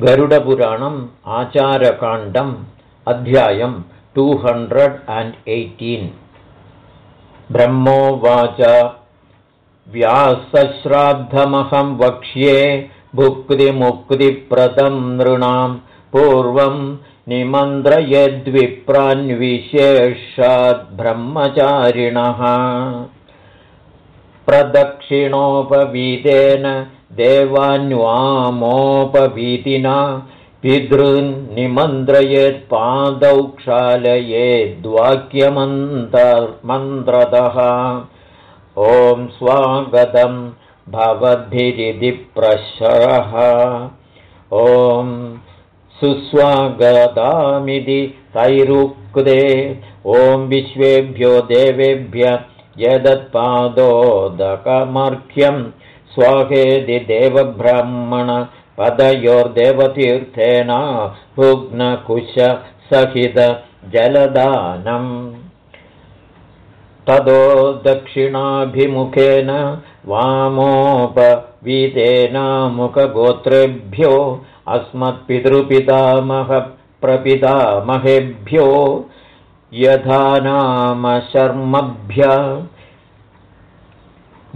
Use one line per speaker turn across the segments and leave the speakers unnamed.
गरुडपुराणम् आचारकाण्डम् अध्यायम् टु हण्ड्रेड् अण्ड् एय्टीन् ब्रह्मोवाच व्यासश्राद्धमहं वक्ष्ये भुक्तिमुक्तिप्रदं नृणां पूर्वं निमन्त्रयद्विप्रान्विशेषाद्ब्रह्मचारिणः प्रदक्षिणोपवीतेन क्षालयेद्वाक्यमन्त्रमन्त्रतः ॐ स्वागतं भवद्भिरिति प्रशरः ॐ सुस्वागतामिति तैरुक्ते। ॐ विश्वेभ्यो देवेभ्य यदत्पादोदकमर्घ्यं स्वाहेदि देवब्राह्मणपदयोर्देवतीर्थेन भुग्नकुशसहितजलदानम् ततो दक्षिणाभिमुखेन वामोपवीतेनामुखगोत्रेभ्यो अस्मत्पितृपितामहप्रपितामहेभ्यो यथा नाम शर्मभ्य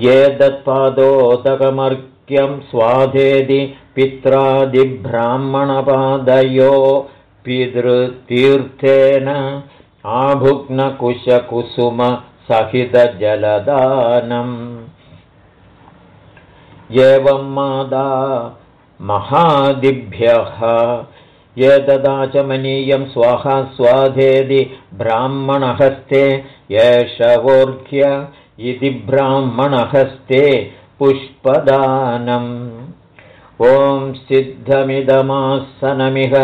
ये दत्पादोदकमर्क्यं स्वाधेदि पित्रादिब्राह्मणपादयो पितृतीर्थेन आभुग्नकुशकुसुमसहितजलदानम् एवं मादा महादिभ्यः एतदाचमनीयं स्वाहा स्वाधेदि ब्राह्मणहस्ते एष वोर्घ्य इति ब्राह्मणहस्ते पुष्पदानम्। ॐ सिद्धमिदमासनमिह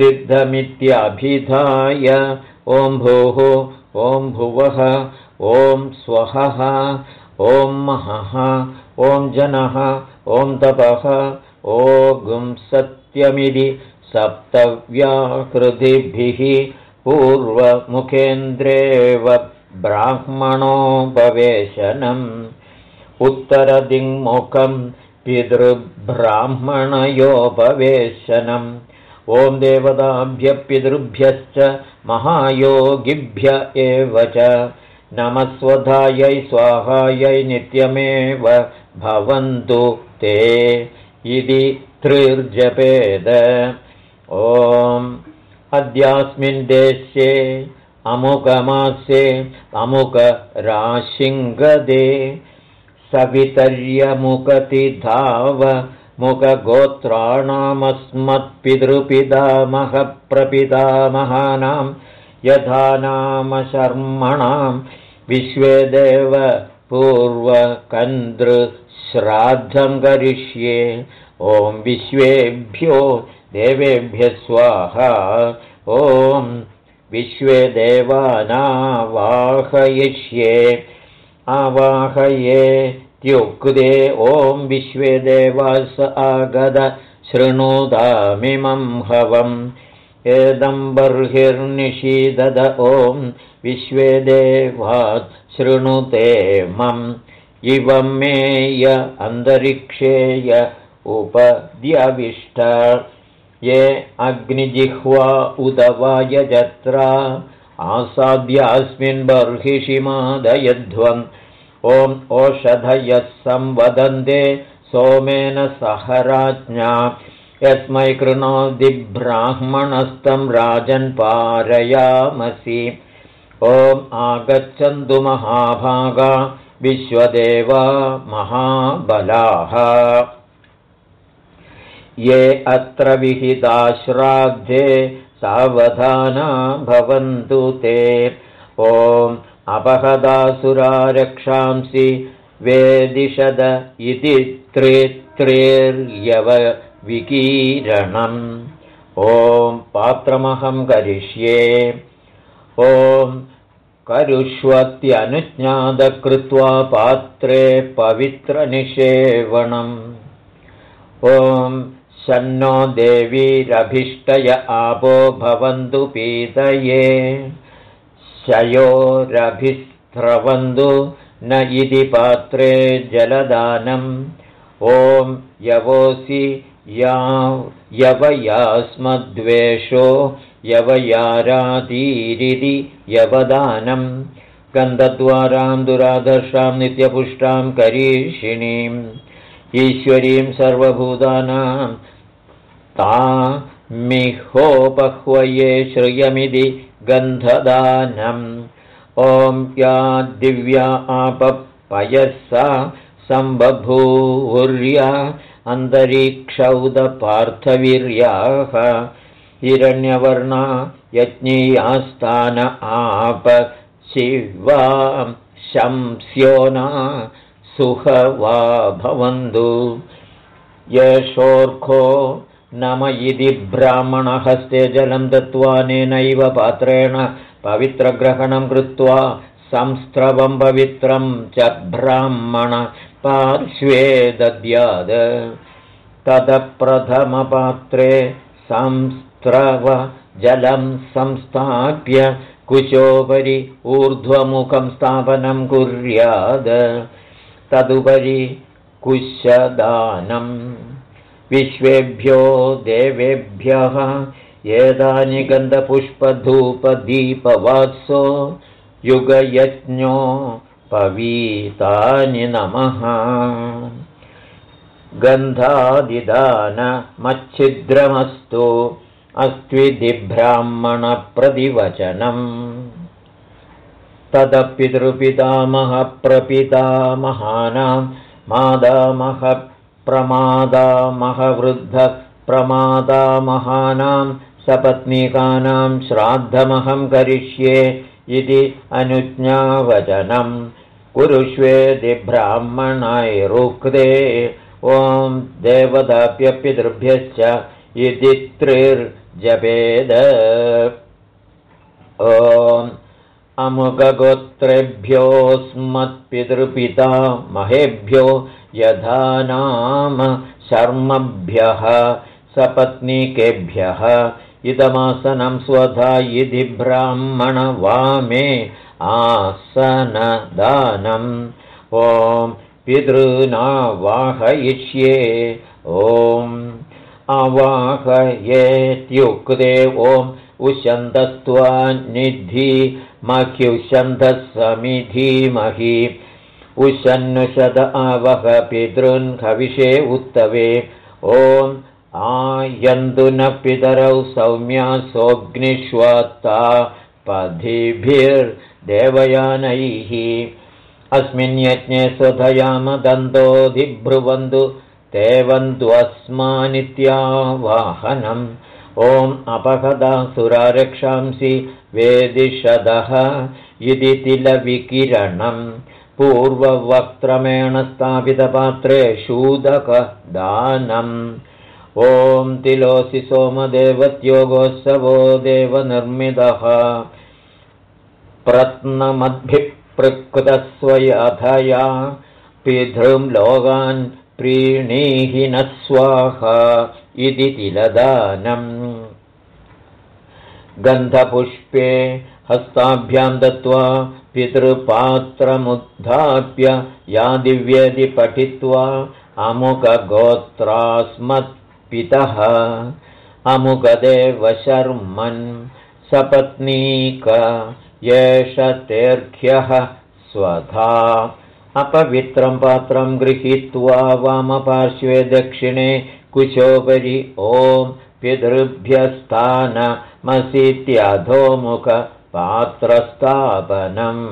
सिद्धमित्यभिधाय। ॐ भोः ॐ भुवः ॐ स्वहः ॐ महः ॐ जनः ॐ तपः। ॐ सत्यमिति सप्तव्याकृतिभिः पूर्वमुखेन्द्रेव ब्राह्मणोपवेशनम् उत्तरदिङ्मुखं पितृब्राह्मणयोपवेशनम् ॐ देवताभ्य पितृभ्यश्च महायोगिभ्य एव च। नमस्वधायै स्वाहायै नित्यमेव भवन्तु ते। इति त्रिर्जपेद ॐ अद्यास्मिन् देशे अमुकमास्ये अमुकराशिङ्गदे सवितर्यमुकतिधाव मुखगोत्राणामस्मत्पितृपितामहप्रपितामहानां यथा नाम शर्मणां विश्वे देव पूर्वकन्द्रश्राद्धं करिष्ये ॐ विश्वेभ्यो देवेभ्यः स्वाहा। ॐ विश्वे देवानावाहयिष्ये आवाहये त्युक्ते ॐ विश्वे देवास आगद शृणुदामिमं हवम्। बर्हिर्निषीदद ॐ विश्वे देवात् शृणुते मम्। इवं मेय अन्तरिक्षेय उपद्यविष्ट ये अग्निजिह्वा उदवायजत्रा आसाद्यास्मिन् बर्हिषिमादयध्वम् ॐ ओषधयः संवदन्ते सोमेन सह राज्ञा यस्मै कृणोदिब्राह्मणस्तं राजन्पारयामसि ॐ आगच्छन्तु महाभागा विश्वदेवा महाबलाः ये अत्र विहिताश्राद्धे सावधाना भवन्तु ते। ॐ अपहदासुरारक्षांसि वेदिषद इति त्रेत्रेर्यवविकीरणम्। ॐ पात्रमहं करिष्ये। ॐ करुष्वत्यनुज्ञातकृत्वा पात्रे पवित्रनिषेवणम्। ॐ शन्नो देवीरभिष्टय आपो भवन्तु पीतये। शयोरभिस्रवन्तु न इति पात्रे जलदानम् ॐ यवोऽसि या यवयास्मद्वेषो यवयारातीरिति यवदानं। गन्धद्वारां दुराधर्षां नित्यपुष्टां करीषिणीम्। ईश्वरीं सर्वभूतानां तामिहोपह्वये श्रियमिति गन्धदानम्। ॐ या दिव्या आपपयसा सम्बभूर्या अन्तरीक्षौदपार्थवीर्याः हिरण्यवर्णा यज्ञीयास्तान आप शिवा शंस्योना सुहवा भवन्तु। यशोर्खो नम इति ब्राह्मणहस्ते जलं दत्त्वानेनैव पात्रेण पवित्रग्रहणं कृत्वा संस्रवं पवित्रं च ब्राह्मण पार्श्वे दद्यात्। संस्रव जलं संस्थाप्य कुशोपरि ऊर्ध्वमुखं स्थापनं कुर्यात्। तदुपरि कुशदानम् विश्वेभ्यो देवेभ्यः एतानि गन्धपुष्पधूपदीपवात्सो युगयज्ञो पवीतानि नमः। गन्धादिदानमच्छिद्रमस्तु अस्त्विधिब्राह्मणप्रतिवचनम् तदपितृपितामहप्रपितामहानां मादामहप्रमादामहवृद्धप्रमादामहानां सपत्नीकानां श्राद्धमहं करिष्ये इति अनुज्ञावचनं। कुरुष्वेति ब्राह्मणैरुक्ते ॐ देवताप्यपितृभ्यश्च इति त्रिर्जपेद ॐ अमुकगोत्रेभ्योऽस्मत्पितृपिता महेभ्यो यथा नाम शर्मभ्यः सपत्नीकेभ्यः इदमासनं स्वधा इति ब्राह्मणवामे आसनदानम् ॐ पितॄनावाहयिष्ये ॐ अवाहयेत्युक्ते ॐ उशन्तस्त्वान्निधि मह्युशन्धः समिधीमहि उशन्नुषद हविषे उत्तवे। ॐ आयन्तु न पितरौ सौम्या सोऽग्निष्वत्ता पथिभिर्देवयानैः। अस्मिन् यज्ञे स्वधयामदन्तोऽधिब्रुवन्तु तेवन्त्वस्मानित्यावाहनम् ॐ अपहदा सुरारक्षांसि वेदिषदः इति तिलविकिरणम् पूर्ववक्त्रमेण स्थापितपात्रे शूदकदानम् ॐ तिलोऽसि सोमदेवत्योगोत्सवो देवनिर्मितः। प्रत्नमद्भिप्रकृतस्वयथया पितृं लोकान् प्रीणीहि न स्वाहा इति तिलदानम्। गन्धपुष्पे हस्ताभ्यां दत्त्वा पितृपात्रमुद्धाप्य या दिव्यदि पठित्वा अमुकगोत्रास्मत्पितः अमुकदेव शर्मन् सपत्नीक एष तेर्घ्यः स्वधा। अपवित्रं पात्रं गृहीत्वा वामपार्श्वे दक्षिणे कुशोपरि ॐ पितृभ्यस्थानमसीत्याधोमुखपात्रस्थापनम्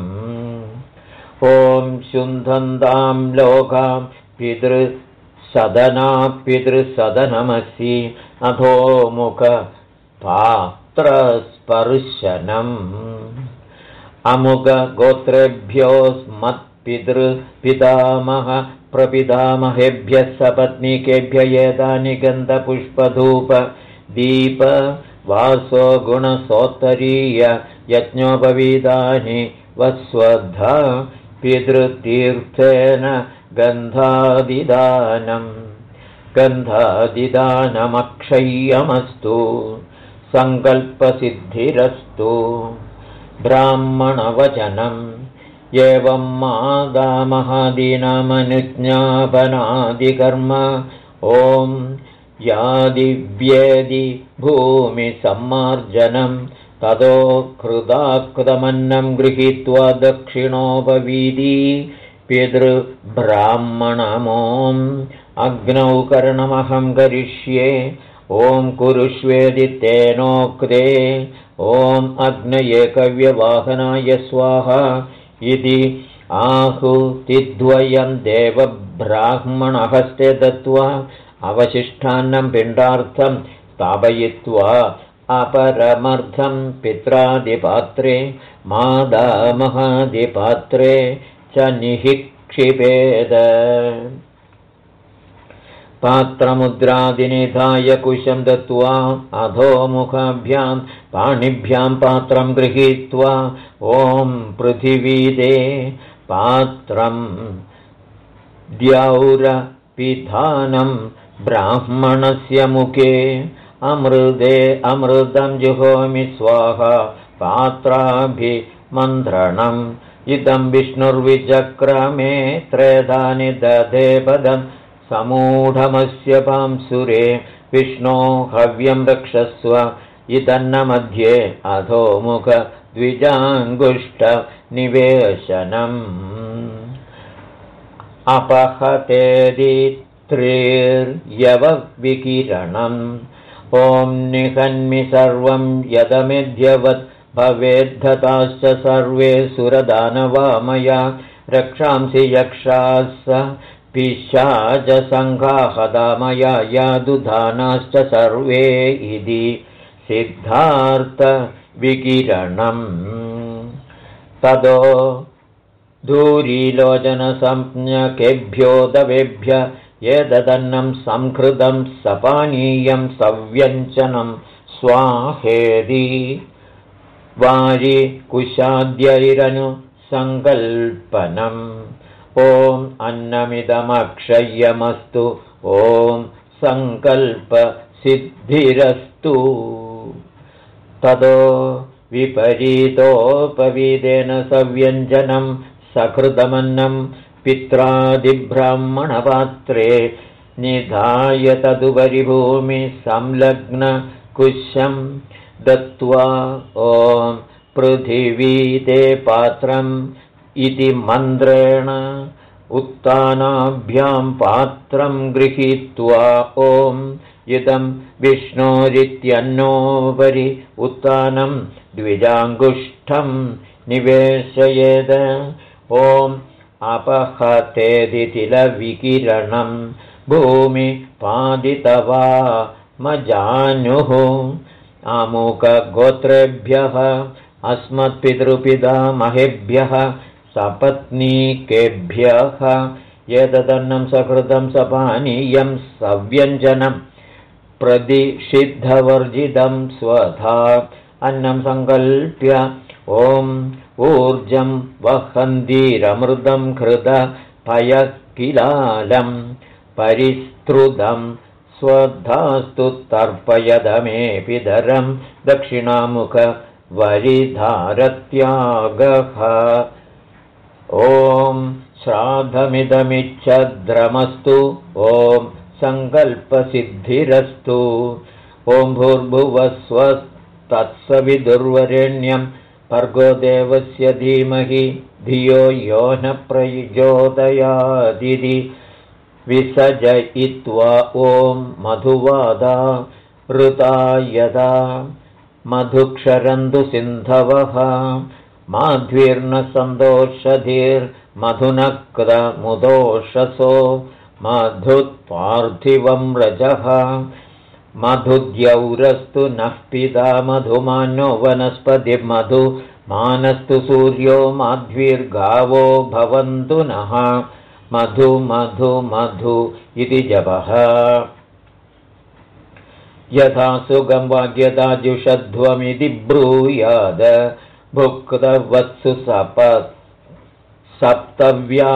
ॐ शुन्धन्तां लोकां पितृसदना पितृसदनमसि अधोमुखपात्रस्पर्शनम् अमुकगोत्रेभ्योऽस्मत्पितृपितामह प्रपितामहेभ्यः सपत्नीकेभ्य एतानि गन्धपुष्पधूप दीप वासो गुणसोत्तरीय यज्ञोपवीतानि वस्वद्धा पितृतीर्थेन गन्धादिदानम् गन्धादिदानमक्षय्यमस्तु सङ्कल्पसिद्धिरस्तु। ब्राह्मणवचनम् एवं मादामहादीनामनुज्ञापनादिकर्म ॐ यादिव्येदि भूमिसम्मार्जनं ततो कृदाकृतमन्नं गृहीत्वा दक्षिणोपवीदी पितृब्राह्मणमोम् अग्नौ करणमहं करिष्ये ॐ कुरुष्वेदितेनोक्ते ॐ अग्नयेकव्यवाहनाय स्वाहा इति आहुतिद्वयं देवब्राह्मणहस्ते दत्त्वा अवशिष्टान्नं पिण्डार्थं स्थापयित्वा अपरमर्थं पित्रादिपात्रे मादामहादिपात्रे च निःक्षिपेद पात्रमुद्रादिनिधाय कुशं दत्त्वा अधोमुखाभ्यां पाणिभ्यां पात्रं गृहीत्वा ॐ पृथिवीदे पात्रं द्यौरपिधानं ब्राह्मणस्य मुखे अमृदे अमृतं जुहोमि स्वाहा पात्राभिमन्त्रणम्। इदं विष्णुर्विचक्रमे त्रेधानि दधे पदम् समूढमस्य पांसुरे विष्णो हव्यं रक्षस्व। इदन्नमध्ये अधोमुख द्विजाङ्गुष्ठनिवेशनम् अपहतेदित्रिर्यवविकिरणम् ॐ निहन्मि सर्वं यदमेध्यवत्। भवेद्धताश्च सर्वे सुरदानवामया। रक्षांसि यक्षाः पिशाचसङ्घाहदामया यादुधानाश्च सर्वे इति सिद्धार्थविकिरणम्। तदो दूरीलोचनसंज्ञकेभ्यो दवेभ्य एतदन्नं संहृतं सपानीयं सव्यञ्जनं स्वाहेदि। वारि कुशाद्यैरनु सङ्कल्पनम् ॐ अन्नमिदमक्षय्यमस्तु। ॐ सङ्कल्पसिद्धिरस्तु ततो विपरीतोपवीदेन सव्यञ्जनं सकृतमन्नं पित्रादिब्राह्मणपात्रे निधाय तदुपरिभूमिसंलग्नकुशं दत्त्वा ॐ पृथिवीते पात्रम् इति मन्त्रेण उत्तानाभ्यां पात्रं गृहीत्वा ॐ इदं विष्णोरित्यन्नोपरि उत्तानं द्विजाङ्गुष्ठं निवेशयेद। ॐ अपहतेदितिलविकिरणं भूमिपादितवा मजानुः। अमुकगोत्रेभ्यः अस्मत्पितृपितामहेभ्यः सपत्नीकेभ्यः। एतदन्नं सकृतं सपानीयं सव्यञ्जनं। प्रदिशिद्धवर्जितं स्वधा। अन्नं सङ्कल्प्य ॐ ऊर्जं वहन्तीरमृतं कृत पयकिलालं परिस्तृतं स्वधास्तु तर्पयदमेऽपिधरं दक्षिणामुखवरिधारत्यागः। ॐ श्राद्धमिदमिच्छद्रमस्तु ॐ सङ्कल्पसिद्धिरस्तु ॐ भूर्भुवस्वस्तत्सविदुर्वरेण्यं भर्गोदेवस्य धीमहि धियो यो न प्रयोदयादिति विसजयित्वा ॐ मधुवादा ऋता यदा। मधुक्षरन्तु सिन्धवः माध्वीर्न सन्तोषधीर्मधुनक्रमुदोषसो मधुत्पार्थिवं रजः मधुद्यौरस्तु नः पिता मधुमानो वनस्पतिर्मधु मानस्तु सूर्यो माध्वीर्गावो भवन्तु नः। मधु मधु मधु इति जपः। यथा सुगं वाक्यताजुषध्वमिति ब्रूयाद भुक्तवत्सु सप सप्तव्याधाधिकं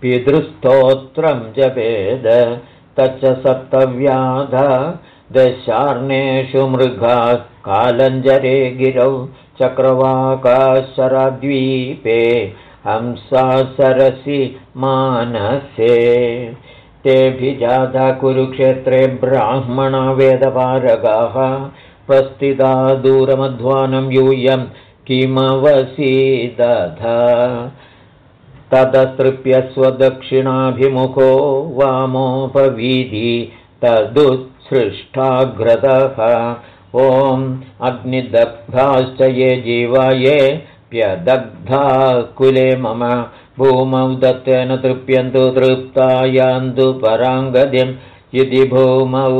पितृस्तोत्रं जपेद तच्च सप्तव्याधा दशार्णेषु मृगाः कालञ्जरे गिरौ चक्रवाकाशरद्वीपे हंसा सरसि मानसे। तेऽभिजाता कुरुक्षेत्रे ब्राह्मणा वेदपारगाः प्रस्थिता दूरमध्वानं यूयं किमवसीदध तदस्तृप्य स्वदक्षिणाभिमुखो वामोपवीधि तदुत्सृष्टाग्रतः। ॐ अग्निदग्धाश्च ये जीवाये प्यदग्धा कुले मम। भूमौ दत्तेन तृप्यन्तु तृप्तायान्तु पराङ्गतिम् इति भूमौ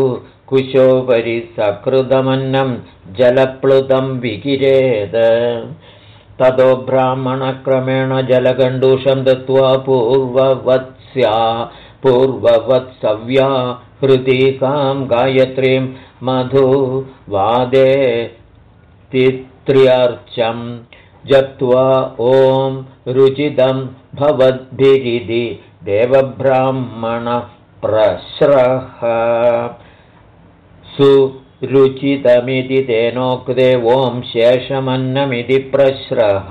कुशोपरि सकृदमन्नं जलप्लुतं विकिरेद ततो ब्राह्मणक्रमेण जलगण्डूषं दत्त्वा पूर्ववत्स्या पूर्ववत्सव्या हृदिकां गायत्रीं मधुवादे तित्र्यर्चम् जत्वा ॐ रुचिदं भवद्भिरिति देवब्राह्मणप्रश्रः सुरुचितमिति तेनोक्ते ॐ शेषमन्नमिति प्रश्रः।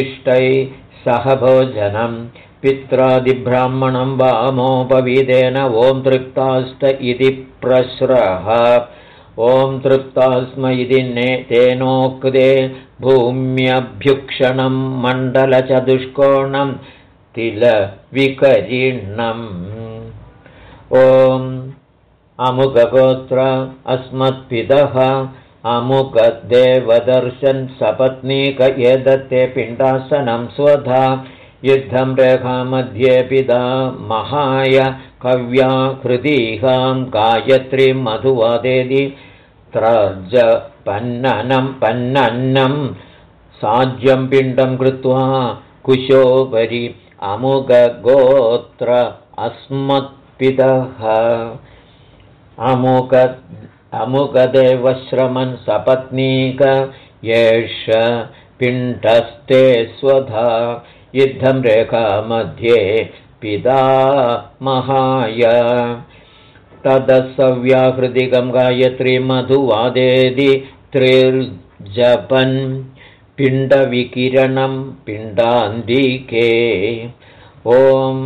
इष्टै सह भोजनं। पित्रादिब्राह्मणं वामोपविदेन ॐ तृप्तास्त इति प्रश्रः। ॐ तृप्तास्म इति ने तेनोक्ते भूम्यभ्युक्षणं मण्डलचतुष्कोणं तिलविकरीर्णम् ॐ अमुकगोत्र अस्मत्पितः अमुकदेवदर्शन् सपत्नीक एदत्ते पिण्डासनं स्वधा। युद्धं रेखामध्ये पिता महाय कव्या हृदीहां गायत्रीं मधुवादेदि। त्रर्ज पन्ननं पन्नन्नं साज्यं पिण्डं कृत्वा कुशोपरि अमुगगोत्र अस्मत्पितः अमुक अमुकदेवश्रमन् सपत्नीक एष पिण्डस्ते स्वधा युद्धं रेखामध्ये पिता महाय। तदसव्याहृदिकं गायत्री मधुवादेदि त्रिर्जपन् पिण्डविकिरणं पिण्डान्दिके ॐ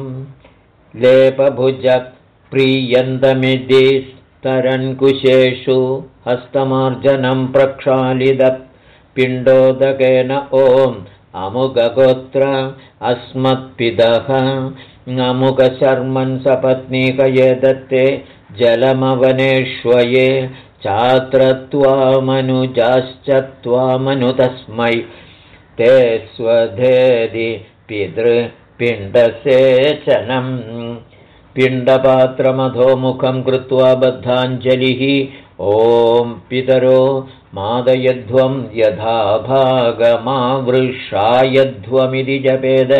स्तरन्कुशेषु हस्तमार्जनं प्रक्षालिदपिण्डोदकेन ॐ अमुगगोत्र अस्मत्पिदः अमुकशर्मन् सपत्नीकये दत्ते जलमवनेष्वये चात्रत्वामनुजाश्च त्वामनु तस्मै ते स्वधेदि पितृपिण्डसेचनम् पिण्डपात्रमधोमुखं कृत्वा बद्धाञ्जलिः। ॐ पितरो मादयध्वं यथा भागमावृषायध्वमिति जपेद।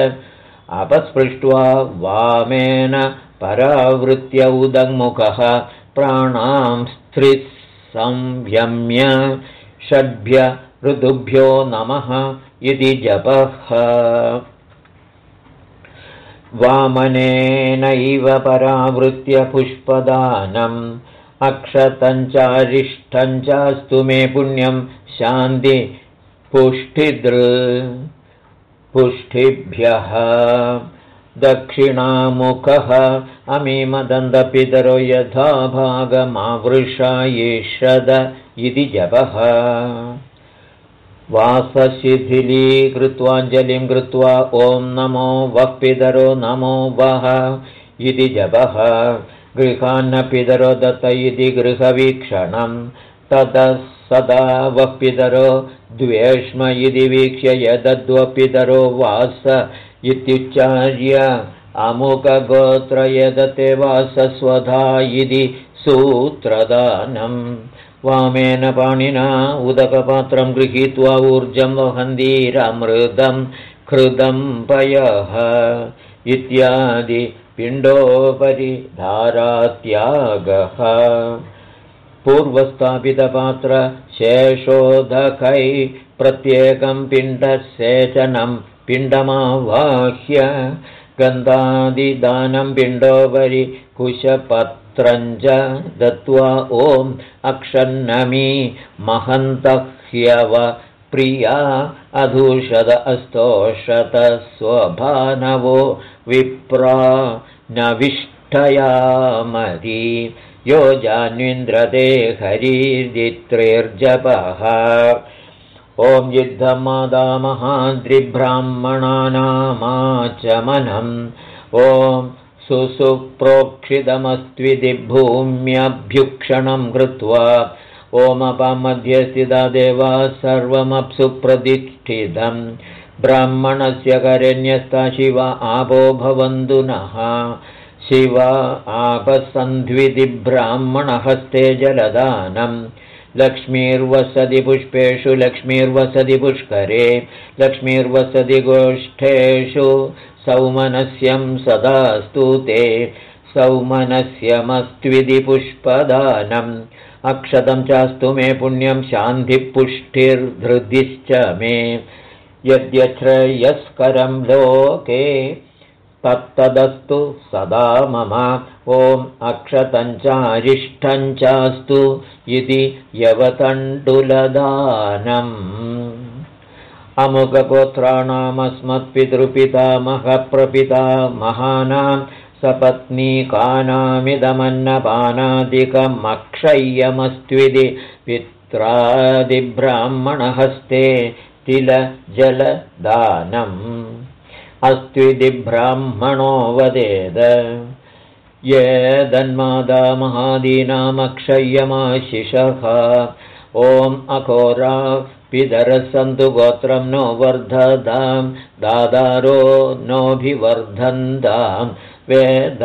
अपस्पृष्ट्वा वामेन परावृत्य उदङ्मुखः प्राणां संव्यम्य षड्भ्य ऋतुभ्यो नमः इति जपः वामनेनैव परावृत्य पुष्पदानम् अक्षतञ्चारिष्ठञ्चास्तु मे पुण्यं शान्ति पुष्टिदृ पुष्टिभ्यः। दक्षिणामुखः अमीमदन्तपितरो यथा भागमावृषा ईषद इति जपः वासशिथिलीकृत्वाञ्जलिं कृत्वा ॐ नमो वः पितरो नमो वः इति जपः। गृहान्न पितरो दत्त इति गृहवीक्षणं ततः सदा वः पितरो द्वेष्म इति वीक्ष्य यदद्वपितरो वास इत्युच्चार्य अमुकगोत्र यदते वासस्वधा इति सूत्रदानम् वामेन पाणिना उदकपात्रं गृहीत्वा ऊर्जं वहन्तीरमृदं कृदं पयः इत्यादि पिण्डोपरि धारात्यागः। पूर्वस्थापितपात्रशेषोदकै प्रत्येकं पिण्डसेचनं पिण्डमावाह्य गन्धादिदानं पिण्डोपरि दत्त्वा ॐ अक्षन्नमी महन्तह्यव प्रिया अधूषद अस्तोषत स्वभानवो विप्रा न प्रतिष्ठयामरी यो जान्विन्द्रते हरिदित्रेर्जपः ॐ युद्धमादामहाद्रिब्राह्मणानामाचमनम् ॐ सुसुप्रोक्षितमस्त्विति भूम्यभ्युक्षणं कृत्वा ओमपमध्ये स्थिता देवा सर्वमप्सु प्रतिष्ठितम् ब्राह्मणस्य करण्यस्ता शिव आपो भवन्तु नः। शिव आपसन्ध्विति ब्राह्मणहस्ते जलदानम् लक्ष्मीर्वसति पुष्पेषु लक्ष्मीर्वसति पुष्करे लक्ष्मीर्वसति गोष्ठेषु सौमनस्यं सदास्तु ते। सौमनस्यमस्त्विधि पुष्पदानम् अक्षतं चास्तु मे पुण्यं शान्तिपुष्टिर्धृतिश्च मे। यद्यश्रयस्करं लोके तत्तदस्तु सदा मम। ॐ अक्षतञ्चारिष्ठञ्चास्तु इति यवतण्डुलदानम् महानां सपत्नीकानामिदमन्नपानादिकमक्षय्यमस्त्विधि पित्रादिब्राह्मणहस्ते तिलजलदानम् अस्त्विधि ब्राह्मणो वदेद ये दन्मादा महादीनामक्षय्यमाशिषः। ॐ अघोरा पितरसन्तु गोत्रं नो वर्धदां दादारो नोऽभिवर्धन्तां वेद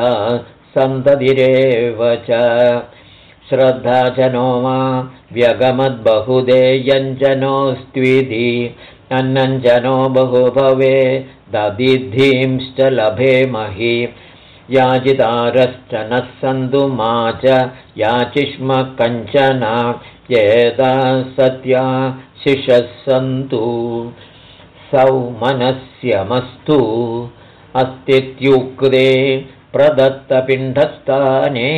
सन्ततिरेव च। श्रद्धा च नो मा व्यगमद्बहुदेयञ्जनोऽस्त्विधि अन्नञ्जनो बहु भवे लभेमहि याचितारश्च नः सन्तु मा च याचिष्म कञ्चन येदा सत्या शिशः सन्तु सौमनस्यमस्तु अस्तित्युक्ते प्रदत्तपिण्डस्थाने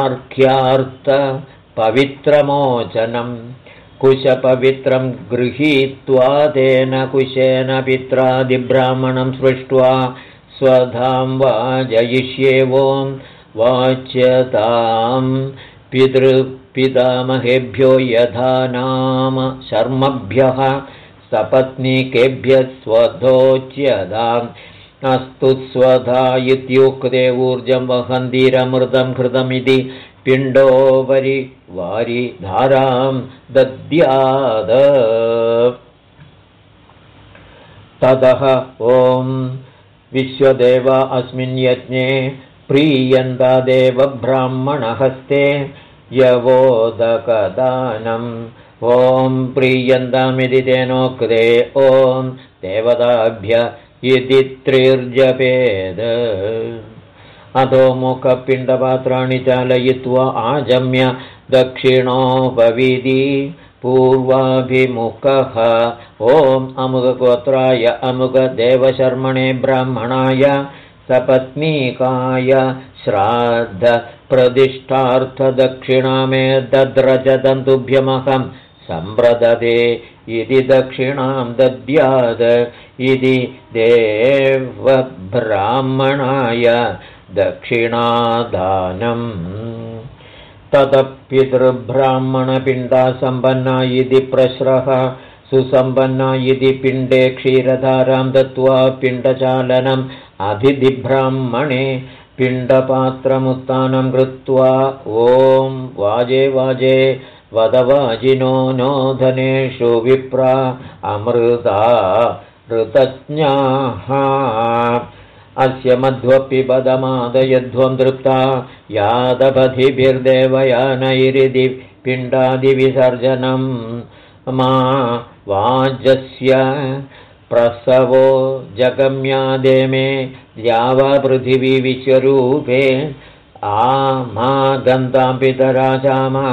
अर्घ्यार्थपवित्रमोचनम् कुशपवित्रं गृहीत्वा तेन कुशेन पित्रादिब्राह्मणं सृष्ट्वा स्वधां वाजयिष्येवों वाच्यतां पितृपितामहेभ्यो यथा नाम शर्मभ्यः सपत्नीकेभ्यः स्वधोच्यताम् अस्तु स्वधा इत्युक्ते ऊर्जं वहन्तीरमृतं कृतमिति पिण्डोपरि वारि धारां दद्याद। ततः ॐ विश्वदेवा अस्मिन् यज्ञे प्रीयन्तादेव ब्राह्मणहस्ते यवोदकदानम्। ॐ प्रीयन्तामिति तेनोक्ते ॐ देवताभ्य इति त्रिर्जपेद। अधो मुखपिण्डपात्राणि चालयित्वा आजम्य दक्षिणोपविधि पूर्वाभिमुखः। ॐ अमुकगोत्राय अमुकदेवशर्मणे ब्राह्मणाय सपत्नीकाय श्राद्धप्रतिष्ठार्थदक्षिणा मे दद्रजदन्तुभ्यमहं सम्प्रददे इति दक्षिणां दद्याद इति देवब्राह्मणाय दक्षिणादानम् ततः पितृब्राह्मणपिण्डा सम्पन्ना इति प्रश्रः सुसम्पन्ना इति पिण्डे क्षीरधारां दत्त्वा पिण्डचालनम् अधिधिब्राह्मणे पिण्डपात्रमुत्थानं कृत्वा ॐ वाजे वाजे वदवाजिनो नो धनेषु विप्रा अमृता ऋतज्ञाः। अस्य मध्वपि पदमादयध्वं दृप्ता यादपधिभिर्देवयानैरिति पिण्डादिविसर्जनं मा वाजस्य प्रसवो जगम्यादे मे द्यावापृथिवी विश्वरूपे आ मा गन्तां पितराजामा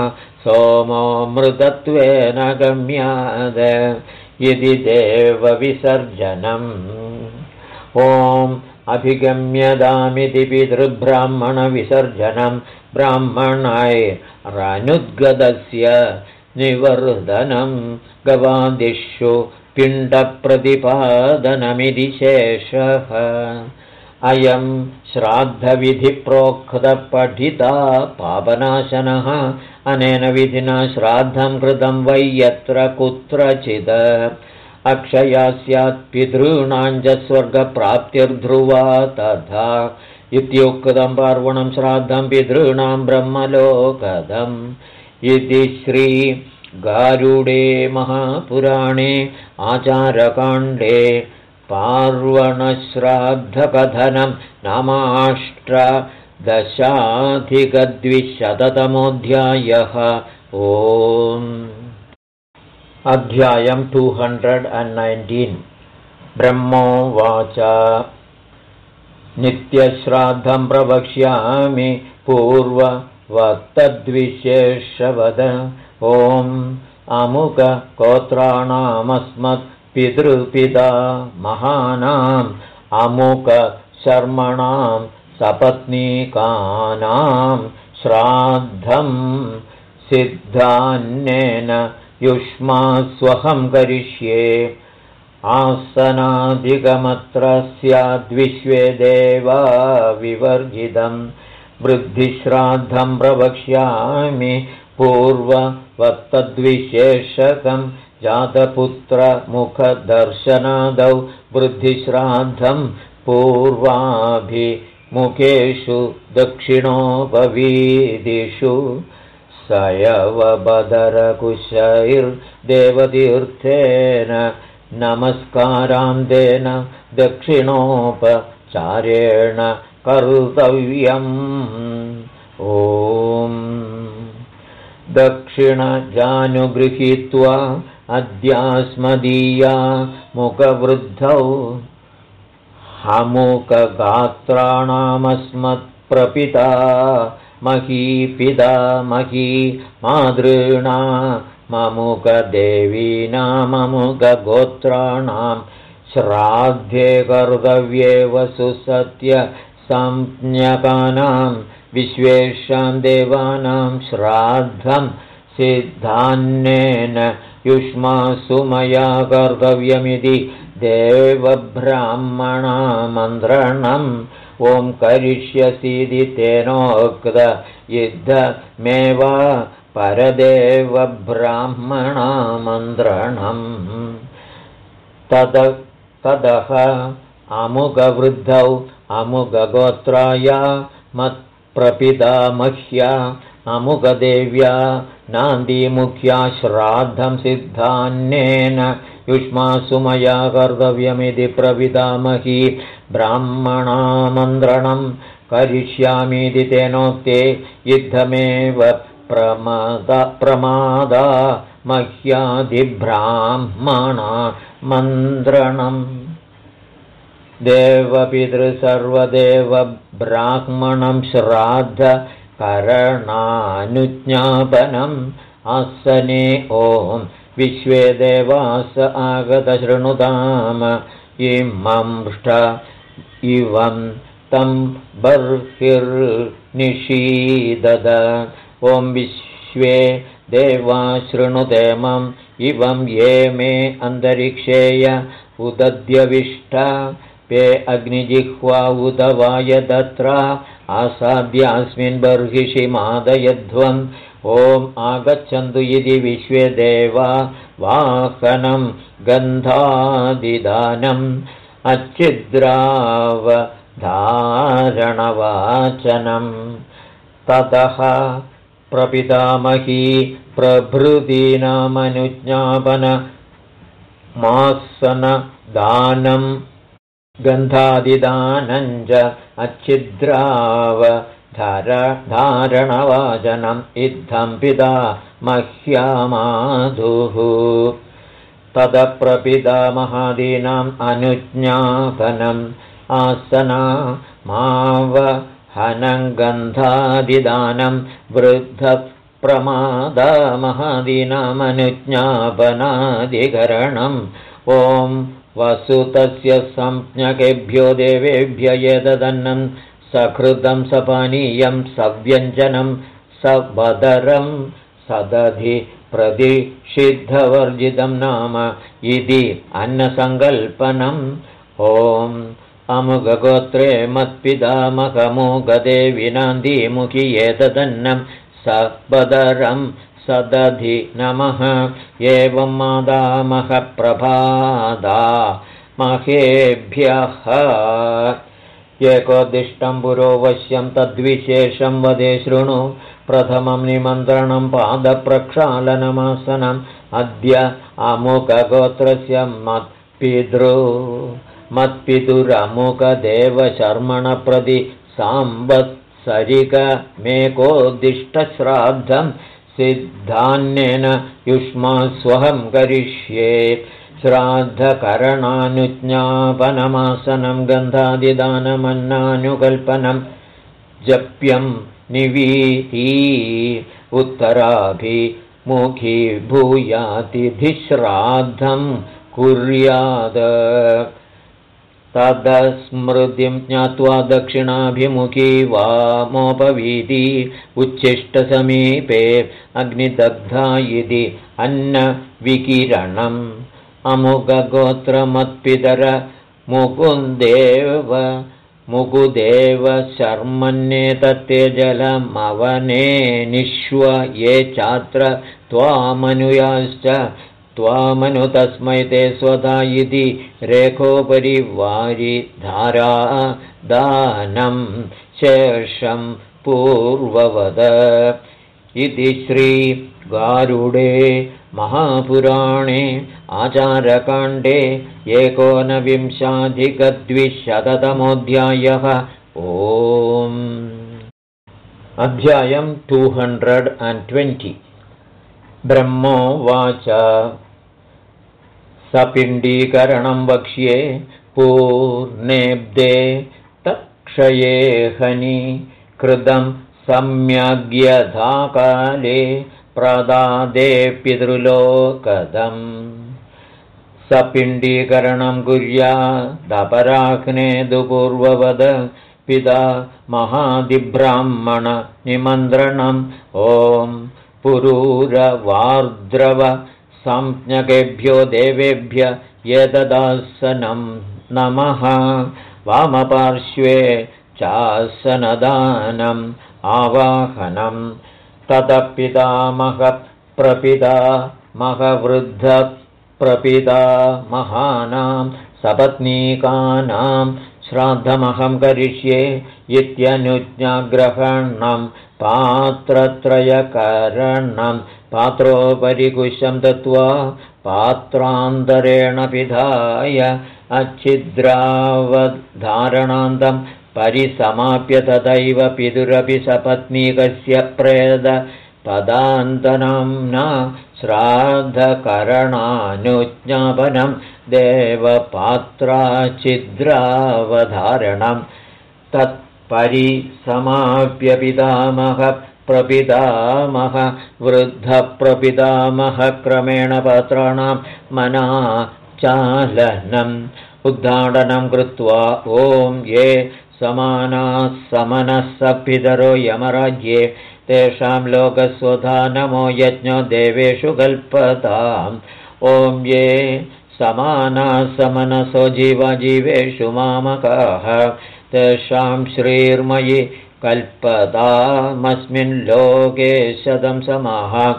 सोमो मृतत्वेन गम्याद इति देवविसर्जनम्। ॐ अभिगम्यदामिति पितृब्राह्मणविसर्जनं ब्राह्मणैरनुद्गतस्य निवर्धनं गवादिषु पिण्डप्रतिपादनमिति शेषः अयं श्राद्धविधिप्रोक्तपठिता पापनाशनः। अनेन विधिना श्राद्धं कृतं वै यत्र कुत्रचित् अक्षया स्यात् पितॄणां च स्वर्गप्राप्तिर्ध्रुवा तथा। इत्युक्तं पार्वणं श्राद्धं पितॄणां ब्रह्मलोकदम्। इति श्रीगारुडे महापुराणे आचारकाण्डे पार्वणश्राद्धकथनं नामाष्टदशाधिकद्विशततमोऽध्यायः ओम्। अध्यायं टु हण्ड्रेड् अण्ड् नैन्टीन् ब्रह्मोवाच। नित्यश्राद्धं प्रवक्ष्यामि पूर्ववत्तद्विशेषवद ॐ अमुककोत्राणामस्मत् पितृपिता महानाम् अमुकशर्मणां सपत्नीकानां श्राद्धं सिद्धान्येन युष्मास्वहं करिष्ये। आसनादिकमत्र स्याद्विश्वे देवा विवर्जितं वृद्धिश्राद्धं प्रवक्ष्यामि पूर्ववत्तद्विशेषकम् जातपुत्रमुखदर्शनादौ वृद्धिश्राद्धं पूर्वाभिमुखेषु दक्षिणोपवीदिषु सयवबदरकुशैर्देवतीर्थेन नमस्कारान्तेन दक्षिणोपचारेण कर्तव्यम्। ॐ। दक्षिणजानुगृहीत्वा अद्यास्मदीया मुखवृद्धौ हमुकगात्राणामस्मत्प्रपिता महीपिता मही मातॄणा ममुकदेवीनाममुकगोत्राणां श्राद्धे कर्तव्ये वसुसत्यसंज्ञकानां विश्वेषां देवानां श्राद्धं सिद्धान्येन युष्मासु मया कर्तव्यमिति देवब्राह्मणामन्त्रणम् ॐ करिष्यसीति तेनोक्त युद्धमेव परदेवब्राह्मणामन्त्रणम्। तद तदः अमुकवृद्धौ अमुकगोत्राय मत्प्रपिता मह्या अमुकदेव्या नान्दीमुख्या श्राद्धं सिद्धान्येन युष्मासु मया कर्तव्यमिति प्रविदामहि ब्राह्मणामन्त्रणं करिष्यामीति तेनोक्ते युद्धमेव प्रमादा प्रमादा मह्यादिब्राह्मणा मन्त्रणम् देवपितृसर्वदेवब्राह्मणं श्राद्ध करणानुज्ञापनम् आसने ॐ विश्वे देवास आगतशृणुताम इमंष्ट इवं तं बर्हिर्निषीदद। ॐ विश्वे देवा शृणुतेमम् इवं ये मे अन्तरिक्षेय उदद्यविष्ट पे अग्निजिह्वा उदवाय तत्र आसाद्यास्मिन् बर्हिषि मादयध्वम् ॐ आगच्छन्तु इति देवा वाहनं गन्धादिदानम् अच्छिद्रावधारणवाचनम् ततः प्रपितामही प्रभृतीनामनुज्ञापनमासनदानम् गन्धादिदानञ्च अच्छिद्राव धारणवाचनम् इत्थं पिता मह्यामाधुः। तदप्रपिता महादीनाम् अनुज्ञापनम् आसना मावहनङ्गन्धादिदानं वृद्धप्रमादामहादीनामनुज्ञापनादिकरणम् ॐ वसुतस्य संज्ञकेभ्यो देवेभ्य एतदन्नं सकृतं सपानीयं सव्यञ्जनं सवदरं सदधि प्रतिषिद्धवर्जितं नाम इति अन्नसङ्कल्पनम् ॐ अमुगगोत्रे मत्पितामहमुगदे विनान्दीमुखि एतदन्नं स बदरं सदधि नमः। एवं मादामहप्रभादा महेभ्यः। एकोदिष्टं पुरोवश्यं तद्विशेषं वदे शृणु। प्रथमं निमन्त्रणं पादप्रक्षालनमासनम्। अद्य अमुकगोत्रस्य मत्पितृ मत्पितुरमुकदेवशर्मणप्रति साम्बत्सरिकमेकोदिष्टश्राद्धं सिद्धान्येन युष्मास्वहं करिष्ये। श्राद्धकरणानुज्ञापनमासनं गन्धादिदानमन्नानुकल्पनं जप्यं निवीति उत्तराभिमुखी भूयातिधिश्राद्धं कुर्याद तदस्मृतिं ज्ञात्वा दक्षिणाभिमुखी वामोपवीति उच्छिष्टसमीपे अग्निदग्धा इति अन्नविकिरणम् अमुगगोत्रमत्पितर मुकुन्देव मुकुदेव शर्मन्येतत्ते जलमवने निश्व ये चात्र त्वामनुयाश्च त्वामनु तस्मै ते स्वधा इति रेखोपरि वारि धारा दानं शेषं पूर्ववद इति श्रीगारुडे महापुराणे आचारकाण्डे एकोनविंशाधिकद्विशततमोऽध्यायः। ओम्। अध्यायं टु हण्ड्रेड् अण्ड् ट्वेण्टि। ब्रह्मोवाच सपिण्डीकरणं वक्ष्ये पूर्णेब्दे तत्क्षयेहनि कृतं सम्यग्यथाकाले प्रदादे पितृलोकदम्। सपिण्डीकरणं कुर्यादपराह्नेदुपूर्ववद पिता महादिब्राह्मणनिमन्त्रणम् ॐ पुरूरवार्द्रव संज्ञकेभ्यो देवेभ्य एतदासनं नमः। वामपार्श्वे चासनदानम् आवाहनम् ततपितामहप्रपिता महवृद्धप्रपिता महानां सपत्नीकानां श्राद्धमहं करिष्ये इत्यनुज्ञाग्रहणं पात्रत्रयकरणं पात्रोपरि कुशं दत्त्वा पात्रान्तरेण पिधाय अच्छिद्रावधारणान्तम् परिसमाप्य तथैव पितुरपि सपत्नीकस्य प्रेद पदान्तनाम्ना श्राद्धकरणानुज्ञापनं देवपात्राचिद्रावधारणं तत्परिसमाप्य पितामह प्रपितामह वृद्धप्रपितामह क्रमेण पात्राणां मना चालनम् उद्घाटनं कृत्वा ॐ ये समानाः समनः सपितरो यमराज्ये तेषां लोकस्वधा नमो यज्ञो देवेषु कल्पताम्। ॐ ये समानाः समनसो जीवजीवेषु मामकाः। तेषां श्रीर्मयि कल्पतामस्मिन् लोके शतं समाः।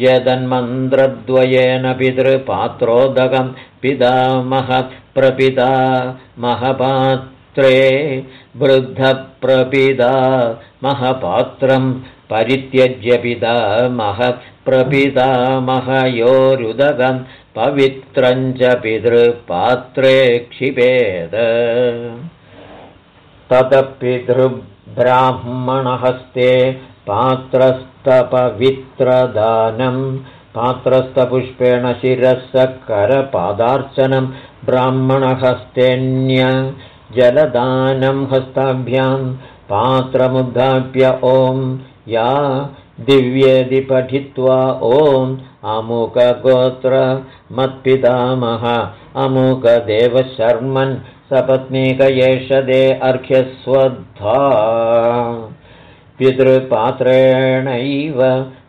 यदन्मन्त्रद्वयेन पितृपात्रोदकं पितामह प्रपिता महपात् वृद्धप्रपिदा महपात्रं परित्यज्यपिता महप्रपितामहयोरुदगं पवित्रं च पितृपात्रे क्षिपेद। ततपितृब्राह्मणहस्ते पात्रस्तपवित्रदानं पात्रस्थपुष्पेण शिरःसकरपादार्चनं ब्राह्मणहस्तेऽन्य जलदानं हस्ताभ्यां पात्रमुद्धाप्य ॐ या दिव्येदि पठित्वा ॐ अमुकगोत्र मत्पितामह अमुकदेवशर्मन् सपत्नीक एष दे अर्घ्यस्वद्धा। पितृपात्रेणैव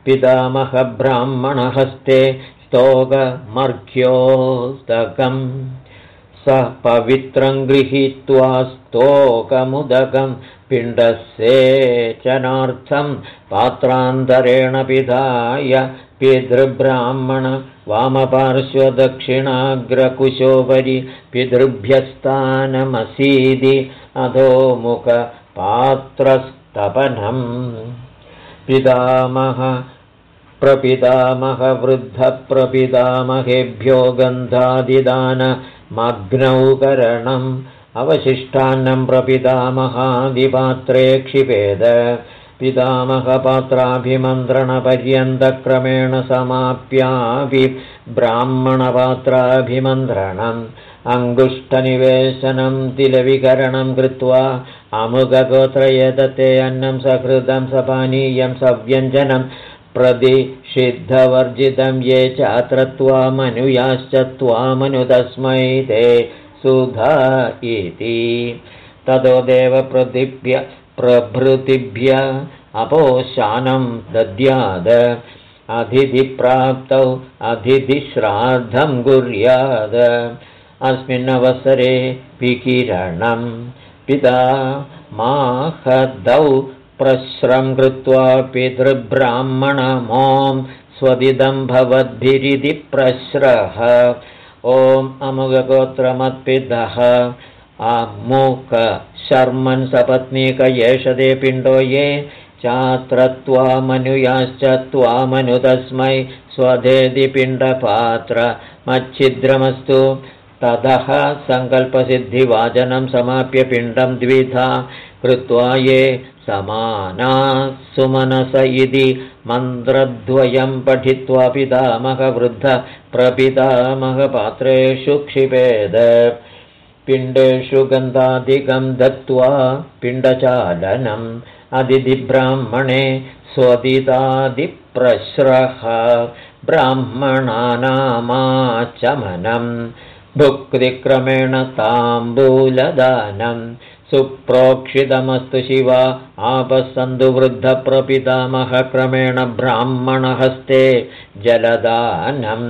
पितामहब्राह्मणहस्ते स्तोकमर्घ्योस्तकम् स पवित्रं गृहीत्वा स्तोकमुदकं पिण्डस्येचनार्थं पात्रान्तरेण पिधाय पितृब्राह्मण वामपार्श्वदक्षिणाग्रकुशोपरि पितृभ्यस्तानमसीदि अधोमुखपात्रस्तपनम् पितामह प्रपितामहवृद्धप्रपितामहेभ्यो गन्धादिदानमग्नौकरणम् अवशिष्टान्नं प्रपितामहादिपात्रे क्षिपेद। पितामहपात्राभिमन्त्रणपर्यन्तक्रमेण समाप्यापि ब्राह्मणपात्राभिमन्त्रणम्। अङ्गुष्ठनिवेशनं तिलविकरणं कृत्वा अमुगगोत्रयदते अन्नं सकृतं सपानीयं सव्यञ्जनं प्रतिषिद्धवर्जितं ये चात्र त्वामनुयाश्च त्वामनुतस्मै ते सुधा इति। ततो देवप्रतिभ्य प्रभृतिभ्य अपोशानं दद्याद। अधिधिप्राप्तौ अधिधिश्राद्धं कुर्याद। अस्मिन्नवसरे विकिरणं पिता माहदौ प्रश्रं कृत्वा पितृब्राह्मणमों स्वदिदं भवद्भिरिति प्रश्रः ॐ अमुगगोत्रमत्पितः। अमुकशर्मन् सपत्नीक एष ते पिण्डो ये चात्र त्वामनुयाश्च त्वामनुतस्मै स्वधेदि पिण्डपात्रमच्छिद्रमस्तु ततः सङ्कल्पसिद्धिवाचनं समाप्य पिण्डं द्विधा कृत्वा ये समाना सुमनस इति मन्त्रद्वयं पठित्वा पितामहवृद्धप्रपितामहपात्रेषु क्षिपेद। पिण्डेषु गन्धादिकं दत्त्वा पिण्डचालनम् अदितिब्राह्मणे स्वदितादिप्रश्रः ब्राह्मणानामाचमनम् भुक्तिक्रमेण ताम्बूलदानं सुप्रोक्षितमस्तु शिव आपसन्धुवृद्धप्रपितामहक्रमेण ब्राह्मणहस्ते जलदानम्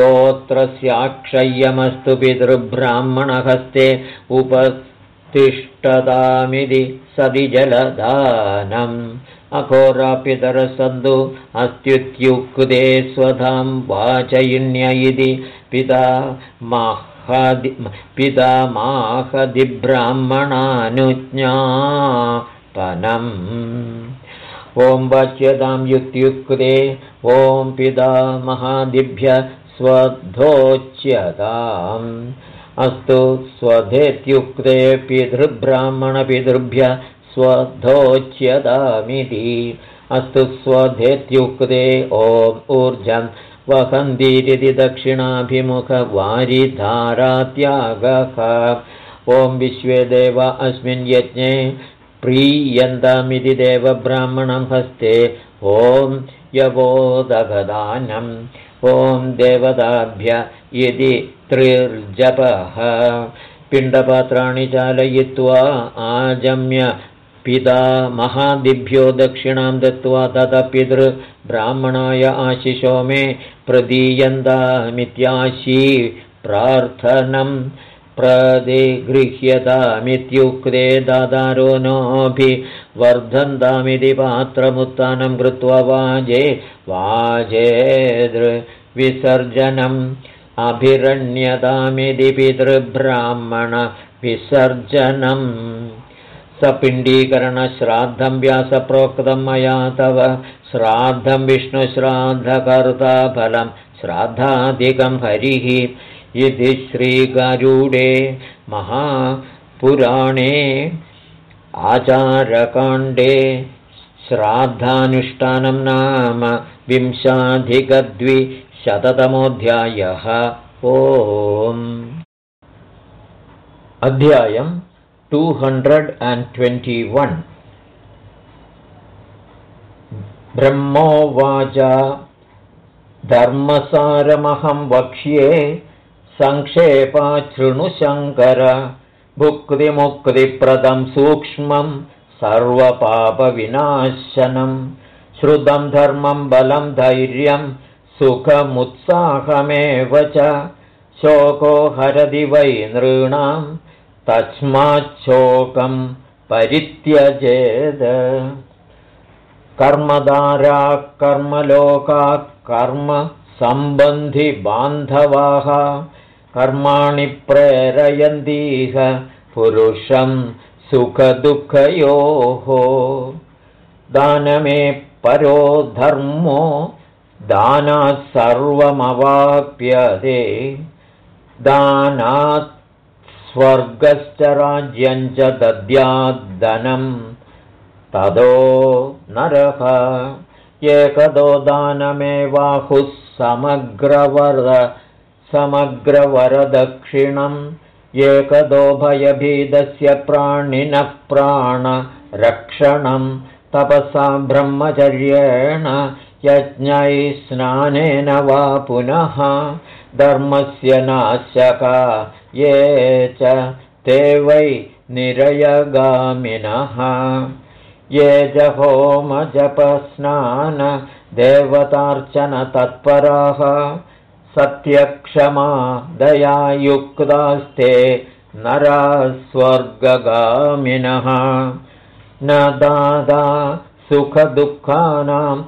गोत्रस्याक्षय्यमस्तु पितृब्राह्मणहस्ते उपतिष्ठतामिति सदि जलदानम् अघोरापितरसन्धु अस्त्युत्युक्ते स्वधां वाचयिन्य इति पिता पिता माहदिब्राह्मणानुज्ञापनम् ॐ वाच्यतां युत्युक्ते ॐ पिता महादिभ्य स्वधोच्यताम्। अस्तु स्वधेत्युक्ते पितृब्राह्मणपितृभ्य स्वधोच्यतामिति। अस्तु स्वधेत्युक्ते ॐ ऊर्जं वहन्तीरिति दक्षिणाभिमुखवारिधारात्यागः। ॐ विश्वे देव अस्मिन् यज्ञे प्रीयन्तामिति देवब्राह्मणं हस्ते ॐ यवोदगदानम् ॐ देवताभ्य इति त्रिर्जपः। पिण्डपात्राणि चालयित्वा आजम्य पिता महादिभ्यो दक्षिणां दत्त्वा ततः पितृब्राह्मणाय आशिषो मे प्रदीयन्तामित्याशी प्रार्थनं प्रतिगृह्यतामित्युक्ते दादारो नोऽभिवर्धन्तामिति पात्रमुत्थानं कृत्वा वाजे वाजेदृविसर्जनम् अभिरण्यतामिति पितृब्राह्मणविसर्जनम् सपिण्डीकरणश्राद्धं व्यासप्रोक्तं मया तव। श्राद्धं विष्णुश्राद्धकर्ताफलं श्राद्धाधिकं हरिः इति श्रीगरुडे महापुराणे आचारकाण्डे श्राद्धानुष्ठानं नाम विंशाधिकद्विशततमोऽध्यायः। ओम्। अध्यायम् two hundred and twenty one ब्रह्मोवाच धर्मसारमहं वक्ष्ये सङ्क्षेपाच्छृणुशङ्कर भुक्तिमुक्तिप्रदं सूक्ष्मं सर्वपापविनाशनं श्रुतं धर्मं बलं धैर्यं सुखमुत्साहमेव च शोको हरदि वै नृणां तस्माच्छोकं परित्यजेद। कर्मदाराः कर्मलोकाः कर्म सम्बन्धिबान्धवाः कर्माणि प्रेरयन्तीह पुरुषं सुखदुःखयोः। दानमे परो धर्मो दानात् सर्वमवाप्यते दानात् स्वर्गश्च राज्यञ्च दद्याद्धनं तदो नरः। एकदो दानमेवाहुः समग्रवर समग्रवरदक्षिणम्। एकदो भयभीदस्य प्राणिनः प्राणरक्षणं तपसा ब्रह्मचर्येण यज्ञैः स्नानेन वा पुनः धर्मस्य नाशका ये च ते वै निरयगामिनः। ये देवतार्चनतत्पराः सत्यक्षमा दयायुक्तास्ते नरा स्वर्गगामिनः न दादा सुखदुःखानां